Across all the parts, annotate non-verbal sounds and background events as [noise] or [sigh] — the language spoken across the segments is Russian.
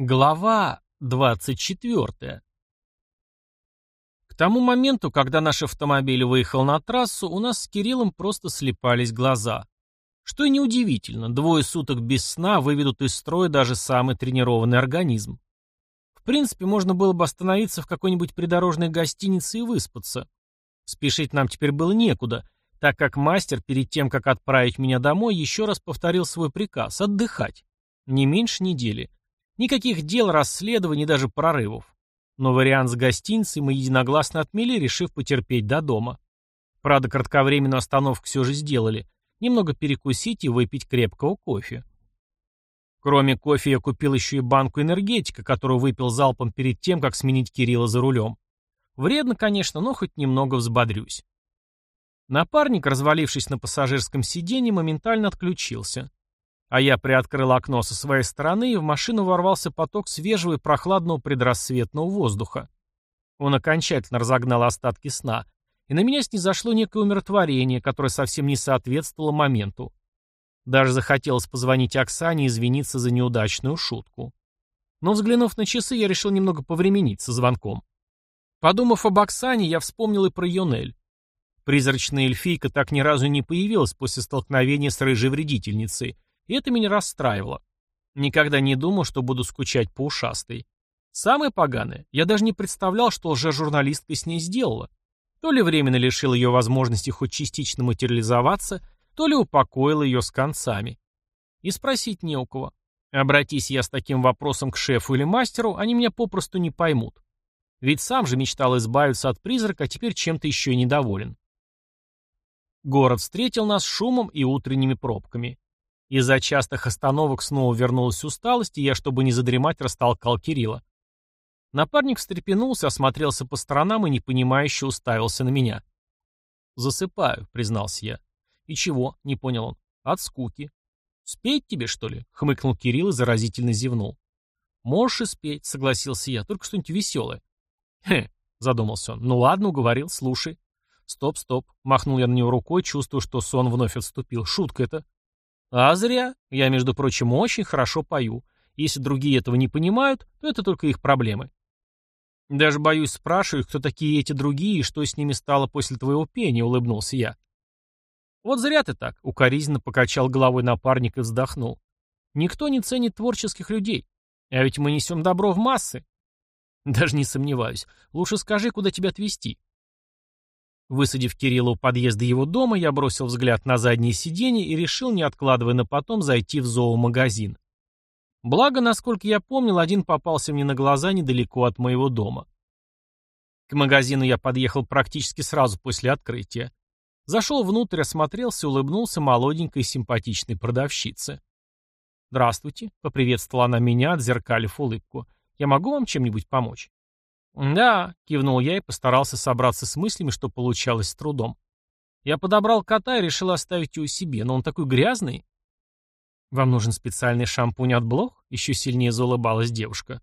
Глава 24. К тому моменту, когда наш автомобиль выехал на трассу, у нас с Кириллом просто слепались глаза. Что и неудивительно, двое суток без сна выведут из строя даже самый тренированный организм. В принципе, можно было бы остановиться в какой-нибудь придорожной гостинице и выспаться. Спешить нам теперь было некуда, так как мастер, перед тем, как отправить меня домой, еще раз повторил свой приказ – отдыхать. Не меньше недели. Никаких дел, расследований, даже прорывов. Но вариант с гостиницей мы единогласно отмели, решив потерпеть до дома. Правда, кратковременную остановку все же сделали. Немного перекусить и выпить крепкого кофе. Кроме кофе я купил еще и банку энергетика, которую выпил залпом перед тем, как сменить Кирилла за рулем. Вредно, конечно, но хоть немного взбодрюсь. Напарник, развалившись на пассажирском сиденье, моментально отключился. А я приоткрыл окно со своей стороны, и в машину ворвался поток свежего и прохладного предрассветного воздуха. Он окончательно разогнал остатки сна, и на меня снизошло некое умиротворение, которое совсем не соответствовало моменту. Даже захотелось позвонить Оксане и извиниться за неудачную шутку. Но взглянув на часы, я решил немного повременить со звонком. Подумав об Оксане, я вспомнил и про Йонель. Призрачная эльфийка так ни разу не появилась после столкновения с рыжей вредительницей, и это меня расстраивало. Никогда не думал, что буду скучать по ушастой. Самое поганое, я даже не представлял, что лже-журналистка с ней сделала. То ли временно лишил ее возможности хоть частично материализоваться, то ли упокоил ее с концами. И спросить не у кого. Обратись я с таким вопросом к шефу или мастеру, они меня попросту не поймут. Ведь сам же мечтал избавиться от призрака, а теперь чем-то еще и недоволен. Город встретил нас шумом и утренними пробками. Из-за частых остановок снова вернулась усталость, и я, чтобы не задремать, растолкал Кирилла. Напарник встрепенулся, осмотрелся по сторонам и непонимающе уставился на меня. «Засыпаю», — признался я. «И чего?» — не понял он. «От скуки». «Спеть тебе, что ли?» — хмыкнул Кирилл и заразительно зевнул. «Можешь и спеть», — согласился я, — «только что-нибудь веселое». «Хе», — задумался он. «Ну ладно, уговорил, слушай». «Стоп, стоп», — махнул я на него рукой, чувствуя, что сон вновь отступил. «Шутка это». А зря. Я, между прочим, очень хорошо пою. Если другие этого не понимают, то это только их проблемы. Даже боюсь спрашивать, кто такие эти другие и что с ними стало после твоего пения, улыбнулся я. Вот зря ты так, укоризненно покачал головой напарник и вздохнул. Никто не ценит творческих людей. А ведь мы несем добро в массы. Даже не сомневаюсь. Лучше скажи, куда тебя отвезти. Высадив Кирилла у подъезда его дома, я бросил взгляд на заднее сиденье и решил, не откладывая на потом, зайти в зоомагазин. Благо, насколько я помнил, один попался мне на глаза недалеко от моего дома. К магазину я подъехал практически сразу после открытия. Зашел внутрь, осмотрелся, улыбнулся молоденькой симпатичной продавщице. «Здравствуйте», — поприветствовала она меня, отзеркалив улыбку. «Я могу вам чем-нибудь помочь?» «Да», — кивнул я и постарался собраться с мыслями, что получалось с трудом. Я подобрал кота и решил оставить его себе, но он такой грязный. «Вам нужен специальный шампунь от блох?» — еще сильнее заулыбалась девушка.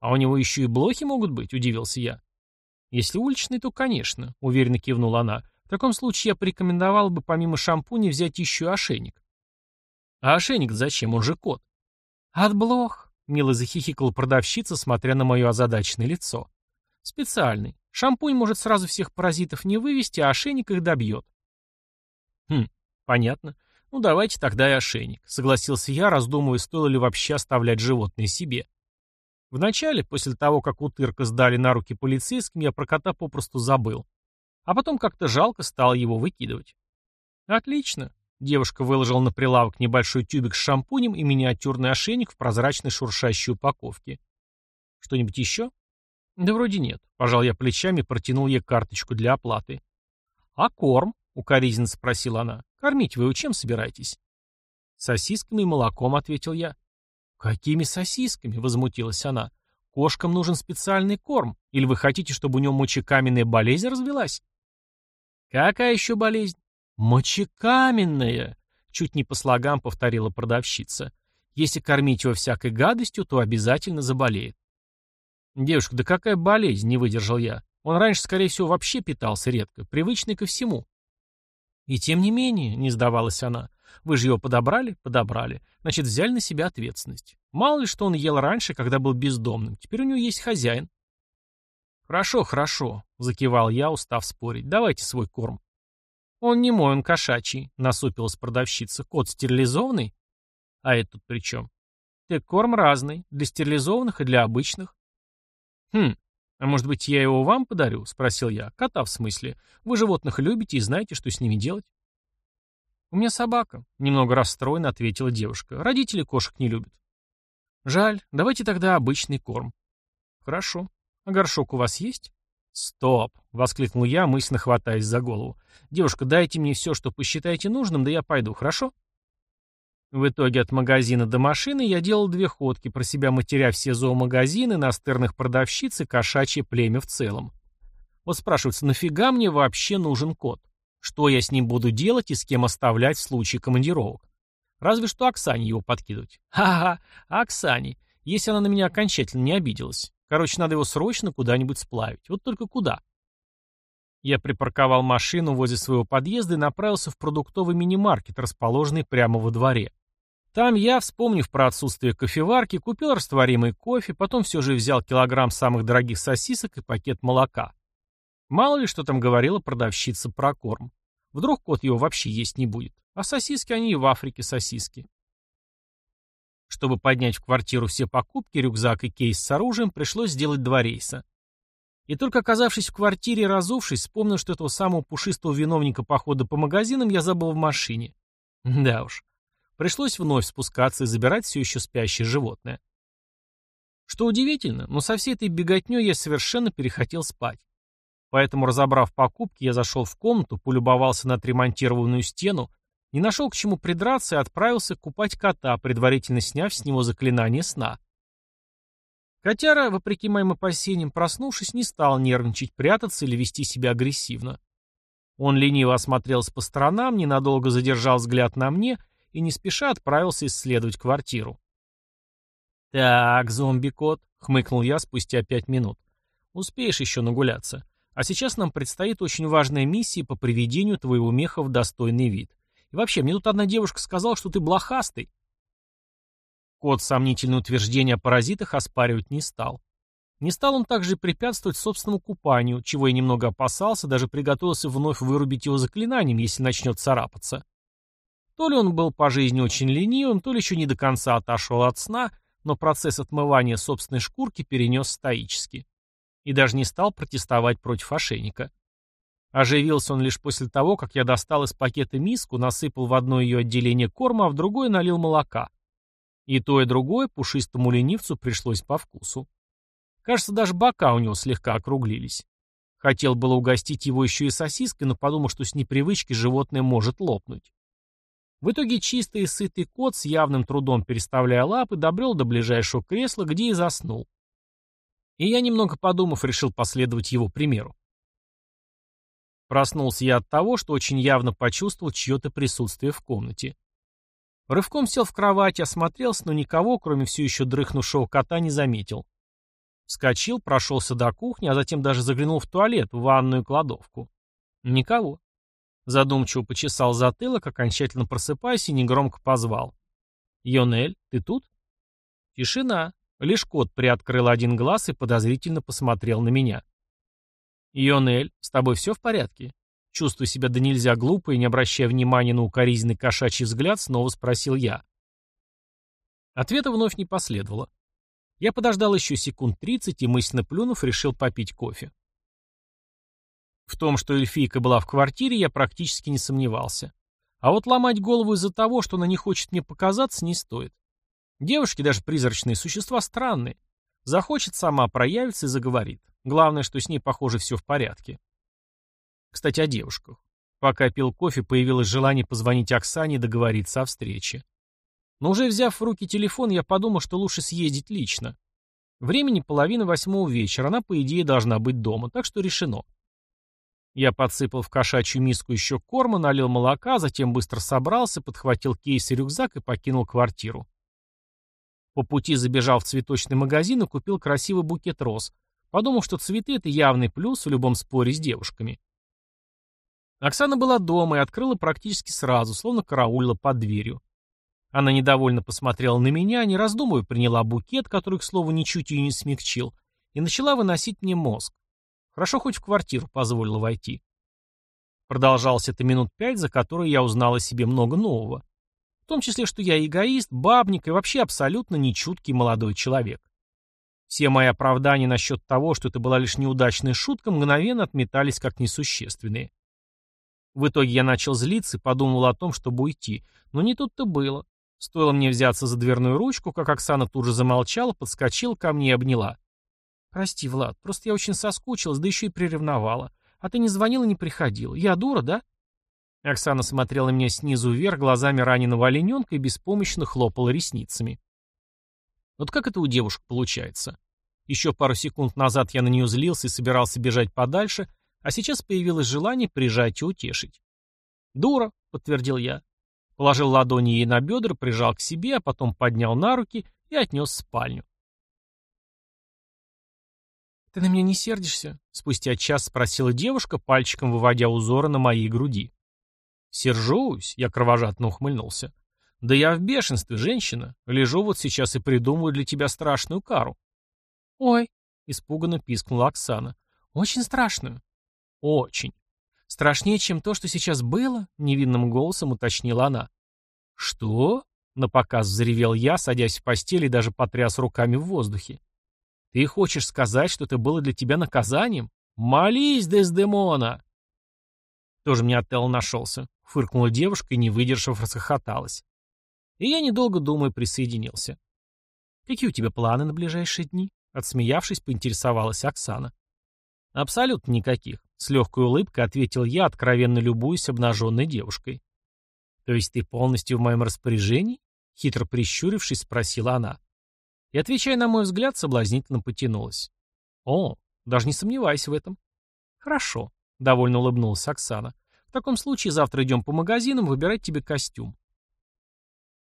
«А у него еще и блохи могут быть?» — удивился я. «Если уличный, то, конечно», — уверенно кивнула она. «В таком случае я порекомендовал бы помимо шампуня взять еще ошейник». «А ошейник зачем? Он же кот». «От блох», — мило захихикала продавщица, смотря на мое озадаченное лицо. Специальный. Шампунь может сразу всех паразитов не вывести, а ошейник их добьет. Хм, понятно. Ну давайте тогда и ошейник. Согласился я, раздумывая, стоило ли вообще оставлять животное себе. Вначале, после того, как утырка сдали на руки полицейским, я про кота попросту забыл. А потом как-то жалко стало его выкидывать. Отлично. Девушка выложила на прилавок небольшой тюбик с шампунем и миниатюрный ошейник в прозрачной шуршащей упаковке. Что-нибудь еще? Да вроде нет. Пожал я плечами и протянул ей карточку для оплаты. А корм? Укоризненно спросила она. Кормить вы чем собираетесь? Сосисками и молоком, ответил я. Какими сосисками? Возмутилась она. Кошкам нужен специальный корм. Или вы хотите, чтобы у него мочекаменная болезнь развелась? Какая еще болезнь? Мочекаменная! Чуть не по слогам повторила продавщица. Если кормить его всякой гадостью, то обязательно заболеет. «Девушка, да какая болезнь?» — не выдержал я. Он раньше, скорее всего, вообще питался редко, привычный ко всему. «И тем не менее», — не сдавалась она, Вы же его подобрали? Подобрали. Значит, взяли на себя ответственность. Мало ли, что он ел раньше, когда был бездомным. Теперь у него есть хозяин. Хорошо, хорошо, закивал я, устав спорить. Давайте свой корм. Он не мой, он кошачий, насупилась продавщица. Кот стерилизованный? А это тут при чем? Так корм разный, для стерилизованных и для обычных. Хм, а может быть, я его вам подарю? Спросил я. Кота в смысле. Вы животных любите и знаете, что с ними делать? У меня собака, немного расстроенно ответила девушка. Родители кошек не любят. Жаль, давайте тогда обычный корм. Хорошо. А горшок у вас есть? Стоп, воскликнул я, мысленно хватаясь за голову. Девушка, дайте мне все, что посчитаете нужным, да я пойду, хорошо? В итоге от магазина до машины я делал две ходки, про себя матеря все зоомагазины, настырных продавщиц и кошачье племя в целом. Вот спрашивается, нафига мне вообще нужен кот? Что я с ним буду делать и с кем оставлять в случае командировок? Разве что Оксане его подкидывать. Ха-ха, Оксане, если она на меня окончательно не обиделась. Короче, надо его срочно куда-нибудь сплавить. Вот только куда? Я припарковал машину возле своего подъезда и направился в продуктовый мини-маркет, расположенный прямо во дворе. Там я, вспомнив про отсутствие кофеварки, купил растворимый кофе, потом все же взял килограмм самых дорогих сосисок и пакет молока. Мало ли, что там говорила продавщица про корм. Вдруг кот его вообще есть не будет. А сосиски они и в Африке сосиски. Чтобы поднять в квартиру все покупки, рюкзак и кейс с оружием, пришлось сделать два рейса. И только оказавшись в квартире разувшись, вспомнил, что этого самого пушистого виновника похода по магазинам я забыл в машине. [laughs] Да уж. Пришлось вновь спускаться и забирать все еще спящее животное. Что удивительно, но со всей этой беготней я совершенно перехотел спать. Поэтому, разобрав покупки, я зашел в комнату, полюбовался на отремонтированную стену, не нашел к чему придраться и отправился купать кота, предварительно сняв с него заклинание сна. Котяра, вопреки моим опасениям, проснувшись, не стал нервничать, прятаться или вести себя агрессивно. Он лениво осмотрелся по сторонам, ненадолго задержал взгляд на мне и не спеша отправился исследовать квартиру. «Так, зомби-кот», — хмыкнул я спустя пять минут. «Успеешь еще нагуляться. А сейчас нам предстоит очень важная миссия по приведению твоего меха в достойный вид. И вообще, мне тут одна девушка сказала, что ты блохастый». Кот сомнительное утверждение о паразитах оспаривать не стал. Не стал он также препятствовать собственному купанию, чего я немного опасался, даже приготовился вновь вырубить его заклинанием, если начнет царапаться. То ли он был по жизни очень ленивым, то ли еще не до конца отошел от сна, но процесс отмывания собственной шкурки перенес стоически. И даже не стал протестовать против ошейника. Оживился он лишь после того, как я достал из пакета миску, насыпал в одно ее отделение корма, а в другое налил молока. И то, и другое пушистому ленивцу пришлось по вкусу. Кажется, даже бока у него слегка округлились. Хотел было угостить его еще и сосиской, но подумал, что с непривычки животное может лопнуть. В итоге чистый и сытый кот, с явным трудом переставляя лапы, добрел до ближайшего кресла, где и заснул. И я, немного подумав, решил последовать его примеру. Проснулся я от того, что очень явно почувствовал чье-то присутствие в комнате. Рывком сел в кровать, осмотрелся, но никого, кроме все еще дрыхнувшего кота, не заметил. Вскочил, прошелся до кухни, а затем даже заглянул в туалет, в ванную кладовку. Никого. Задумчиво почесал затылок, окончательно просыпаясь и негромко позвал. «Йонель, ты тут?» Тишина. Лишь кот приоткрыл один глаз и подозрительно посмотрел на меня. «Йонель, с тобой все в порядке?» Чувствуя себя да нельзя глупо и не обращая внимания на укоризненный кошачий взгляд, снова спросил я. Ответа вновь не последовало. Я подождал еще секунд тридцать и, мысленно плюнув, решил попить кофе. В том, что эльфийка была в квартире, я практически не сомневался. А вот ломать голову из-за того, что она не хочет мне показаться, не стоит. Девушки, даже призрачные существа, странные. Захочет сама проявиться и заговорит. Главное, что с ней, похоже, все в порядке. Кстати, о девушках. Пока пил кофе, появилось желание позвонить Оксане и договориться о встрече. Но уже взяв в руки телефон, я подумал, что лучше съездить лично. Времени половина восьмого вечера, она, по идее, должна быть дома, так что решено. Я подсыпал в кошачью миску еще корма, налил молока, затем быстро собрался, подхватил кейс и рюкзак и покинул квартиру. По пути забежал в цветочный магазин и купил красивый букет роз, подумал, что цветы — это явный плюс в любом споре с девушками. Оксана была дома и открыла практически сразу, словно караулила под дверью. Она недовольно посмотрела на меня, не раздумывая, приняла букет, который, к слову, ничуть ее не смягчил, и начала выносить мне мозг. Хорошо хоть в квартиру позволила войти. Продолжалось это минут пять, за которые я узнал о себе много нового. В том числе, что я эгоист, бабник и вообще абсолютно нечуткий молодой человек. Все мои оправдания насчет того, что это была лишь неудачная шутка, мгновенно отметались как несущественные. В итоге я начал злиться и подумал о том, чтобы уйти. Но не тут-то было. Стоило мне взяться за дверную ручку, как Оксана тут же замолчала, подскочила ко мне и обняла. «Прости, Влад, просто я очень соскучилась, да еще и приревновала. А ты не звонил и не приходил. Я дура, да?» Оксана смотрела меня снизу вверх глазами раненого олененка и беспомощно хлопала ресницами. Вот как это у девушек получается? Еще пару секунд назад я на нее злился и собирался бежать подальше, а сейчас появилось желание прижать и утешить. «Дура», — подтвердил я. Положил ладони ей на бедра, прижал к себе, а потом поднял на руки и отнес в спальню. «Ты на меня не сердишься?» — спустя час спросила девушка, пальчиком выводя узоры на моей груди. «Сержусь», — я кровожадно ухмыльнулся. «Да я в бешенстве, женщина. Лежу вот сейчас и придумываю для тебя страшную кару». «Ой», — испуганно пискнула Оксана. «Очень страшную». «Очень. Страшнее, чем то, что сейчас было?» — невинным голосом уточнила она. «Что?» — напоказ взревел я, садясь в постели и даже потряс руками в воздухе. «Ты хочешь сказать, что это было для тебя наказанием? Молись, Дездемона!» Тоже мне Отелло нашелся. Фыркнула девушка и, не выдержав, расхохоталась. И я, недолго думая, присоединился. «Какие у тебя планы на ближайшие дни?» Отсмеявшись, поинтересовалась Оксана. «Абсолютно никаких», — с легкой улыбкой ответил я, откровенно любуясь обнаженной девушкой. «То есть ты полностью в моем распоряжении?» — хитро прищурившись, спросила она. И, отвечая на мой взгляд, соблазнительно потянулась. «О, даже не сомневайся в этом». «Хорошо», — довольно улыбнулась Оксана. «В таком случае завтра идем по магазинам выбирать тебе костюм».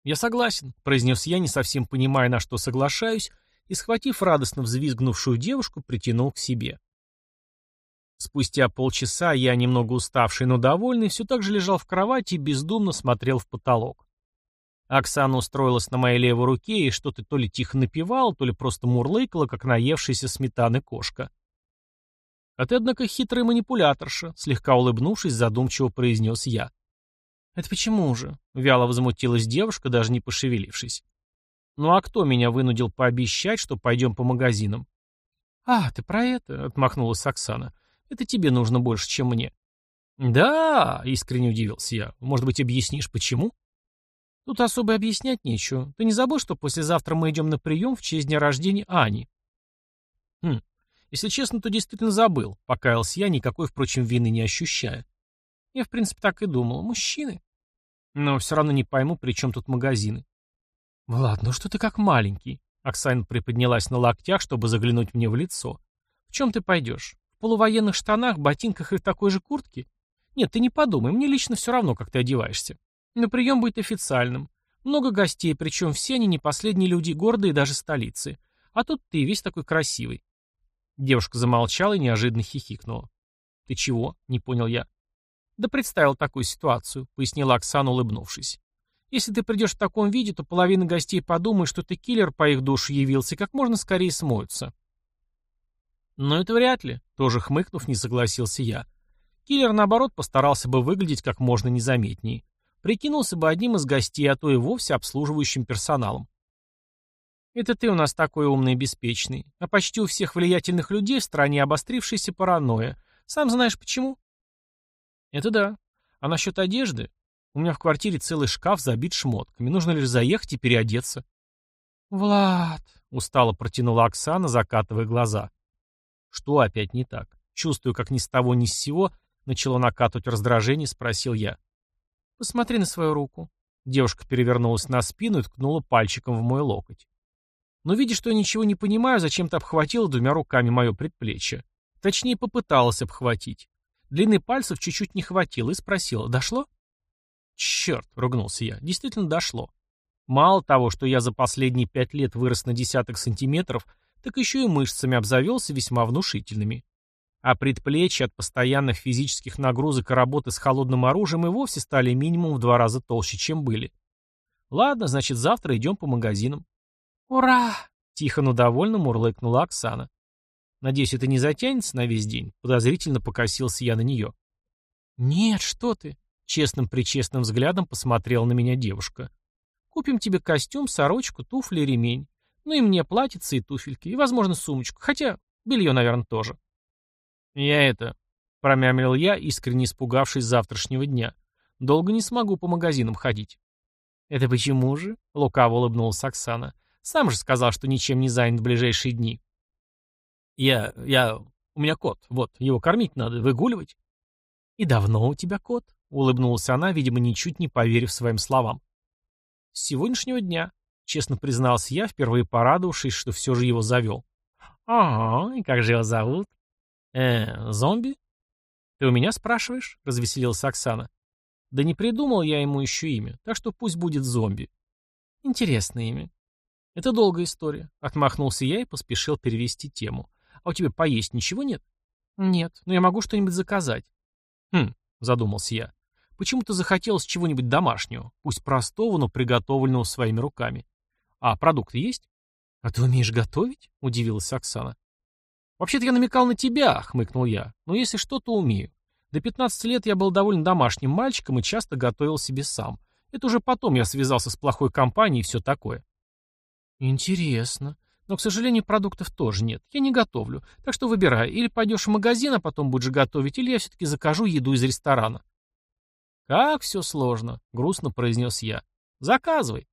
«Я согласен», — произнес я, не совсем понимая, на что соглашаюсь, и, схватив радостно взвизгнувшую девушку, притянул к себе. Спустя полчаса я, немного уставший, но довольный, все так же лежал в кровати и бездумно смотрел в потолок. Оксана устроилась на моей левой руке и что-то то ли тихо напевала, то ли просто мурлыкала, как наевшаяся сметаны кошка. «А ты, однако, хитрый манипуляторша», — слегка улыбнувшись, задумчиво произнес я. «Это почему же?» — вяло возмутилась девушка, даже не пошевелившись. «Ну а кто меня вынудил пообещать, что пойдем по магазинам?» «А, ты про это?» — отмахнулась Оксана. Это тебе нужно больше, чем мне». «Да», — искренне удивился я. «Может быть, объяснишь, почему?» «Тут особо объяснять нечего. Ты не забыл, что послезавтра мы идем на прием в честь дня рождения Ани?» «Хм, если честно, то действительно забыл», — покаялся я, никакой, впрочем, вины не ощущая. Я, в принципе, так и думал. Мужчины. Но все равно не пойму, при чем тут магазины. «Влад, ну что ты как маленький?» Оксана приподнялась на локтях, чтобы заглянуть мне в лицо. «В чем ты пойдешь? В полувоенных штанах, ботинках и в такой же куртке? Нет, ты не подумай, мне лично все равно, как ты одеваешься. Но прием будет официальным. Много гостей, причем все они не последние люди города и даже столицы. А тут ты весь такой красивый. Девушка замолчала и неожиданно хихикнула. «Ты чего?» — не понял я. «Да представил такую ситуацию», — пояснила Оксана, улыбнувшись. «Если ты придешь в таком виде, то половина гостей подумает, что ты киллер по их душу явился и как можно скорее смоются. «Но это вряд ли», — тоже хмыкнув, не согласился я. Киллер, наоборот, постарался бы выглядеть как можно незаметнее. Прикинулся бы одним из гостей, а то и вовсе обслуживающим персоналом. Это ты у нас такой умный и беспечный. А почти у всех влиятельных людей в стране обострившаяся паранойя. Сам знаешь почему? Это да. А насчет одежды? У меня в квартире целый шкаф забит шмотками. Нужно лишь заехать и переодеться. Влад, устало протянула Оксана, закатывая глаза. Что опять не так? Чувствую, как ни с того ни с сего начало накатывать раздражение, спросил я. «Посмотри на свою руку». Девушка перевернулась на спину и ткнула пальчиком в мой локоть. Но, видя, что я ничего не понимаю, зачем-то обхватила двумя руками мое предплечье. Точнее, попыталась обхватить. Длины пальцев чуть-чуть не хватило и спросила, «Дошло?» «Черт!» — ругнулся я. «Действительно дошло. Мало того, что я за последние пять лет вырос на десяток сантиметров, так еще и мышцами обзавелся весьма внушительными. А предплечья от постоянных физических нагрузок и работы с холодным оружием и вовсе стали минимум в два раза толще, чем были. Ладно, значит, завтра идем по магазинам. «Ура!» — тихо, но довольно мурлыкнула Оксана. Надеюсь, это не затянется на весь день? Подозрительно покосился я на нее. Нет, что ты. Честным-причестным взглядом посмотрела на меня девушка. Купим тебе костюм, сорочку, туфли ремень. Ну и мне платьице и туфельки, и, возможно, сумочку. Хотя белье, наверное, тоже. Я это... Промямлил я, искренне испугавшись завтрашнего дня. Долго не смогу по магазинам ходить. «Это почему же?» — лукаво улыбнулась Оксана. «Сам же сказал, что ничем не занят в ближайшие дни». «Я... я... у меня кот. Вот, его кормить надо, выгуливать». «И давно у тебя кот?» — улыбнулась она, видимо, ничуть не поверив своим словам. «С сегодняшнего дня», — честно признался я, впервые порадовавшись, что все же его завел. «Ага, и как же его зовут?» «Э, зомби?» «Ты у меня спрашиваешь?» — развеселилась Оксана. «Да не придумал я ему еще имя, так что пусть будет зомби». «Интересное имя». «Это долгая история», — отмахнулся я и поспешил перевести тему. «А у тебя поесть ничего нет?» «Нет, но я могу что-нибудь заказать». «Хм», — задумался я. «Почему-то захотелось чего-нибудь домашнего, пусть простого, но приготовленного своими руками. А продукты есть?» «А ты умеешь готовить?» — удивилась Оксана. «Вообще-то я намекал на тебя», — хмыкнул я. «Но если что, то умею. До 15 лет я был довольно домашним мальчиком и часто готовил себе сам. Это уже потом я связался с плохой компанией и все такое». «Интересно. Но, к сожалению, продуктов тоже нет. Я не готовлю. Так что выбирай. Или пойдешь в магазин, а потом будешь готовить, или я все-таки закажу еду из ресторана. Как все сложно, грустно произнес я. Заказывай.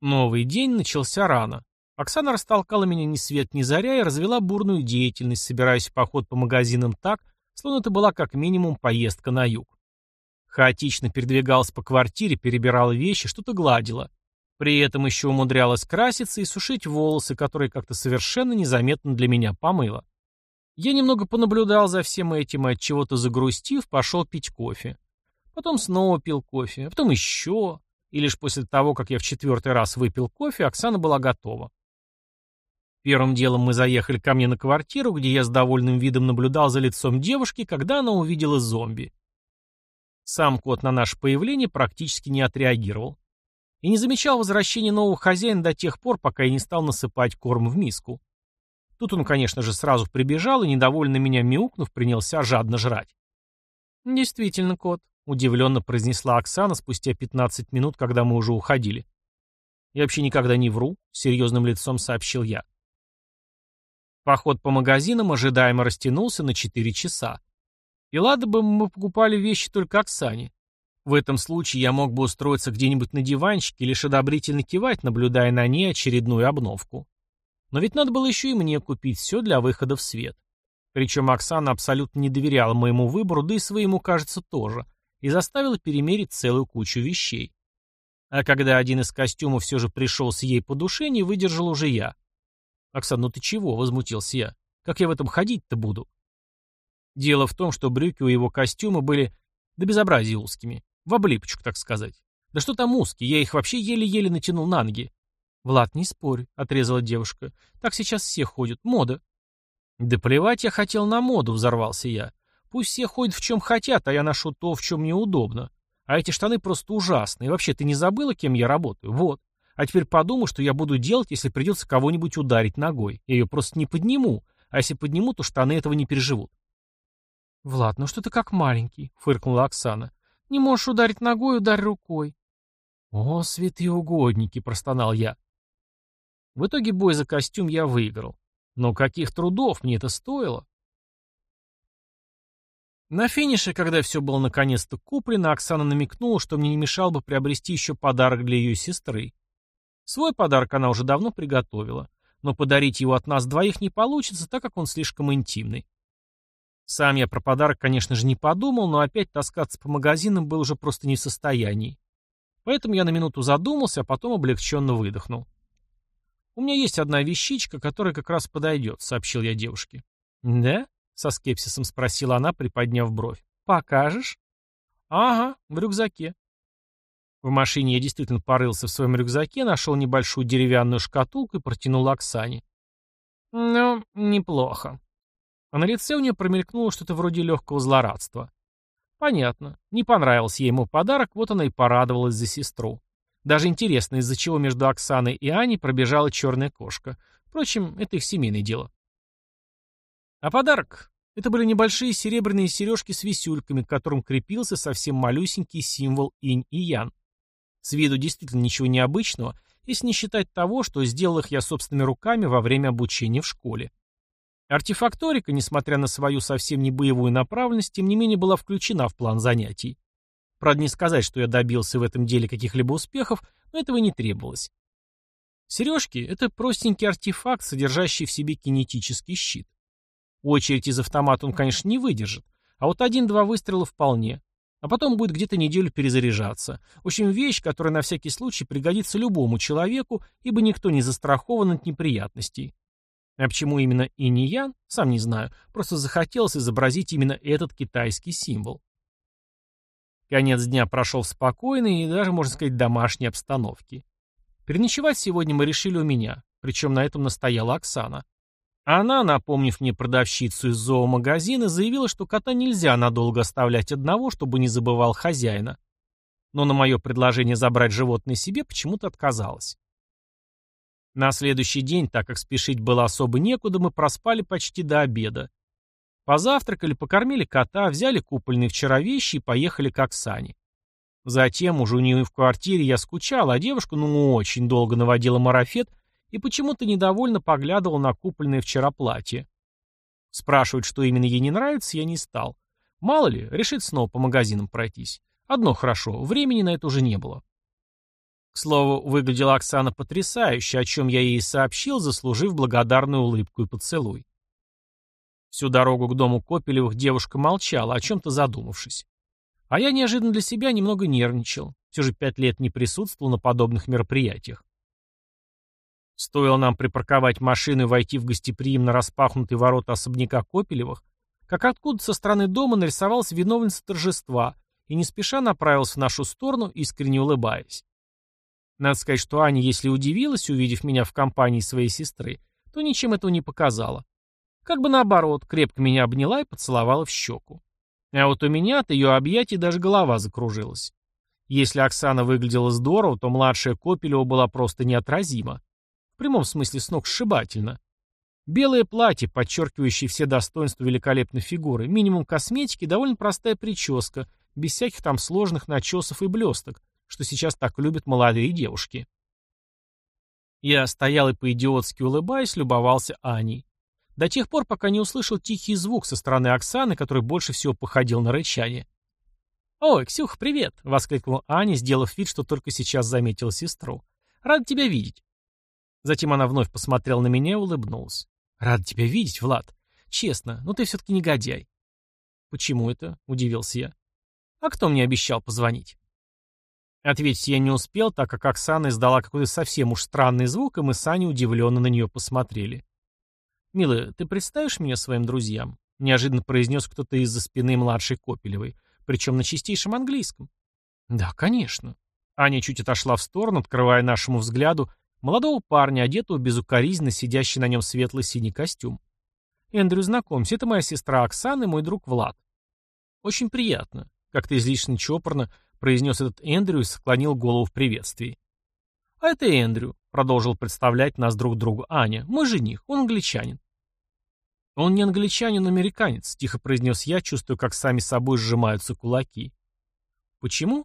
Новый день начался рано. Оксана растолкала меня ни свет ни заря и развела бурную деятельность, собираясь в поход по магазинам так, словно это была как минимум поездка на юг. Хаотично передвигалась по квартире, перебирала вещи, что-то гладила. При этом еще умудрялась краситься и сушить волосы, которые как-то совершенно незаметно для меня помыла. Я немного понаблюдал за всем этим и от чего-то загрустив, пошел пить кофе. Потом снова пил кофе, а потом еще. И лишь после того, как я в четвертый раз выпил кофе, Оксана была готова. Первым делом мы заехали ко мне на квартиру, где я с довольным видом наблюдал за лицом девушки, когда она увидела зомби. Сам кот на наше появление практически не отреагировал. И не замечал возвращения нового хозяина до тех пор, пока я не стал насыпать корм в миску. Тут он, конечно же, сразу прибежал и, недовольно меня мяукнув, принялся жадно жрать. «Действительно, кот», — удивленно произнесла Оксана спустя 15 минут, когда мы уже уходили. «Я вообще никогда не вру», — серьезным лицом сообщил я. Поход по магазинам ожидаемо растянулся на 4 часа. И ладно бы мы покупали вещи только Оксане. В этом случае я мог бы устроиться где-нибудь на диванчике и лишь одобрительно кивать, наблюдая на ней очередную обновку. Но ведь надо было еще и мне купить все для выхода в свет. Причем Оксана абсолютно не доверяла моему выбору, да и своему, кажется, тоже, и заставила перемерить целую кучу вещей. А когда один из костюмов все же пришелся ей по душе, не выдержал уже я. «Оксана, ну ты чего?» — возмутился я. «Как я в этом ходить-то буду?» Дело в том, что брюки у его костюма были до безобразия узкими. В облипочку, так сказать. Да что там узкие, я их вообще еле-еле натянул на ноги. «Влад, не спорь», — отрезала девушка. «Так сейчас все ходят. Мода». «Да плевать я хотел на моду», — взорвался я. «Пусть все ходят в чем хотят, а я ношу то, в чем мне удобно. А эти штаны просто ужасные. вообще, ты не забыла, кем я работаю? Вот. А теперь подумай, что я буду делать, если придется кого-нибудь ударить ногой. Я ее просто не подниму. А если подниму, то штаны этого не переживут. «Влад, ну что ты как маленький?» — фыркнула Оксана. «Не можешь ударить ногой, ударь рукой». «О, святые угодники!» — простонал я. В итоге бой за костюм я выиграл. Но каких трудов мне это стоило? На финише, когда все было наконец-то куплено, Оксана намекнула, что мне не мешало бы приобрести еще подарок для ее сестры. Свой подарок она уже давно приготовила, но подарить его от нас двоих не получится, так как он слишком интимный. Сам я про подарок, конечно же, не подумал, но опять таскаться по магазинам был уже просто не в состоянии. Поэтому я на минуту задумался, а потом облегченно выдохнул. «У меня есть одна вещичка, которая как раз подойдет», — сообщил я девушке. «Да?» — со скепсисом спросила она, приподняв бровь. «Покажешь?» «Ага, в рюкзаке». В машине я действительно порылся в своем рюкзаке, нашел небольшую деревянную шкатулку и протянул Оксане. Ну, неплохо. А на лице у нее промелькнуло что-то вроде легкого злорадства. Понятно. Не понравился ей ему подарок, вот она и порадовалась за сестру. Даже интересно, из-за чего между Оксаной и Аней пробежала черная кошка. Впрочем, это их семейное дело. А подарок — это были небольшие серебряные сережки с висюльками, к которым крепился совсем малюсенький символ инь и ян. С виду действительно ничего необычного, если не считать того, что сделал их я собственными руками во время обучения в школе. Артефакторика, несмотря на свою совсем не боевую направленность, тем не менее была включена в план занятий. Правда, не сказать, что я добился в этом деле каких-либо успехов, но этого не требовалось. Сережки — это простенький артефакт, содержащий в себе кинетический щит. Очередь из автомата он, конечно, не выдержит, а вот один-два выстрела вполне. А потом будет где-то неделю перезаряжаться. В общем, вещь, которая на всякий случай пригодится любому человеку, ибо никто не застрахован от неприятностей. А почему именно иньян, сам не знаю, просто захотелось изобразить именно этот китайский символ. Конец дня прошел в спокойной и даже, можно сказать, домашней обстановке. Переночевать сегодня мы решили у меня, причем на этом настояла Оксана. Она, напомнив мне продавщицу из зоомагазина, заявила, что кота нельзя надолго оставлять одного, чтобы не забывал хозяина. Но на мое предложение забрать животное себе почему-то отказалась. На следующий день, так как спешить было особо некуда, мы проспали почти до обеда. Позавтракали, покормили кота, взяли купольные вчера вещи и поехали к Оксане. Затем уже у нее в квартире я скучал, а девушка ну очень долго наводила марафет и почему-то недовольно поглядывала на купольное вчера платье. Спрашивать, что именно ей не нравится, я не стал. Мало ли, решит снова по магазинам пройтись. Одно хорошо, времени на это уже не было. К слову, выглядела Оксана потрясающе, о чем я ей сообщил, заслужив благодарную улыбку и поцелуй. Всю дорогу к дому Копелевых девушка молчала, о чем-то задумавшись. А я неожиданно для себя немного нервничал. Все же пять лет не присутствовал на подобных мероприятиях. Стоило нам припарковать машину и войти в гостеприимно распахнутые ворота особняка Копелевых, как откуда со стороны дома нарисовался виновница торжества и не спеша направился в нашу сторону, искренне улыбаясь. Надо сказать, что Аня, если удивилась, увидев меня в компании своей сестры, то ничем этого не показала. Как бы наоборот, крепко меня обняла и поцеловала в щеку. А вот у меня от ее объятий даже голова закружилась. Если Оксана выглядела здорово, то младшая Копелева была просто неотразима. В прямом смысле с ног сшибательно. Белое платье, подчеркивающее все достоинства великолепной фигуры, минимум косметики, довольно простая прическа, без всяких там сложных начесов и блесток, что сейчас так любят молодые девушки. Я стоял и по-идиотски улыбаясь, любовался Аней. До тех пор, пока не услышал тихий звук со стороны Оксаны, который больше всего походил на рычание. «Ой, Ксюх, привет!» — воскликнула Аня, сделав вид, что только сейчас заметила сестру. «Рад тебя видеть!» Затем она вновь посмотрела на меня и улыбнулась. «Рад тебя видеть, Влад. Честно, но ты все-таки негодяй». «Почему это?» — удивился я. «А кто мне обещал позвонить?» Ответить я не успел, так как Оксана издала какой-то совсем уж странный звук, и мы с Аней удивленно на нее посмотрели. «Милая, ты представишь меня своим друзьям?» — неожиданно произнес кто-то из-за спины младшей Копелевой, причем на чистейшем английском. «Да, конечно». Аня чуть отошла в сторону, открывая нашему взгляду молодого парня, одетого безукоризненно, сидящий на нем светло-синий костюм. «Эндрю, знакомься, это моя сестра Оксана и мой друг Влад». «Очень приятно», — как-то излишне чопорно произнес этот Эндрю и склонил голову в приветствии. «А это Эндрю», — продолжил представлять нас друг другу Аня. «Мой жених, он англичанин». «Он не англичанин, а американец», — тихо произнес я, чувствуя, как сами собой сжимаются кулаки. «Почему?»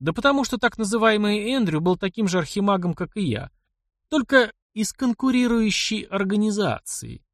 «Да потому что так называемый Эндрю был таким же архимагом, как и я. Только из конкурирующей организации.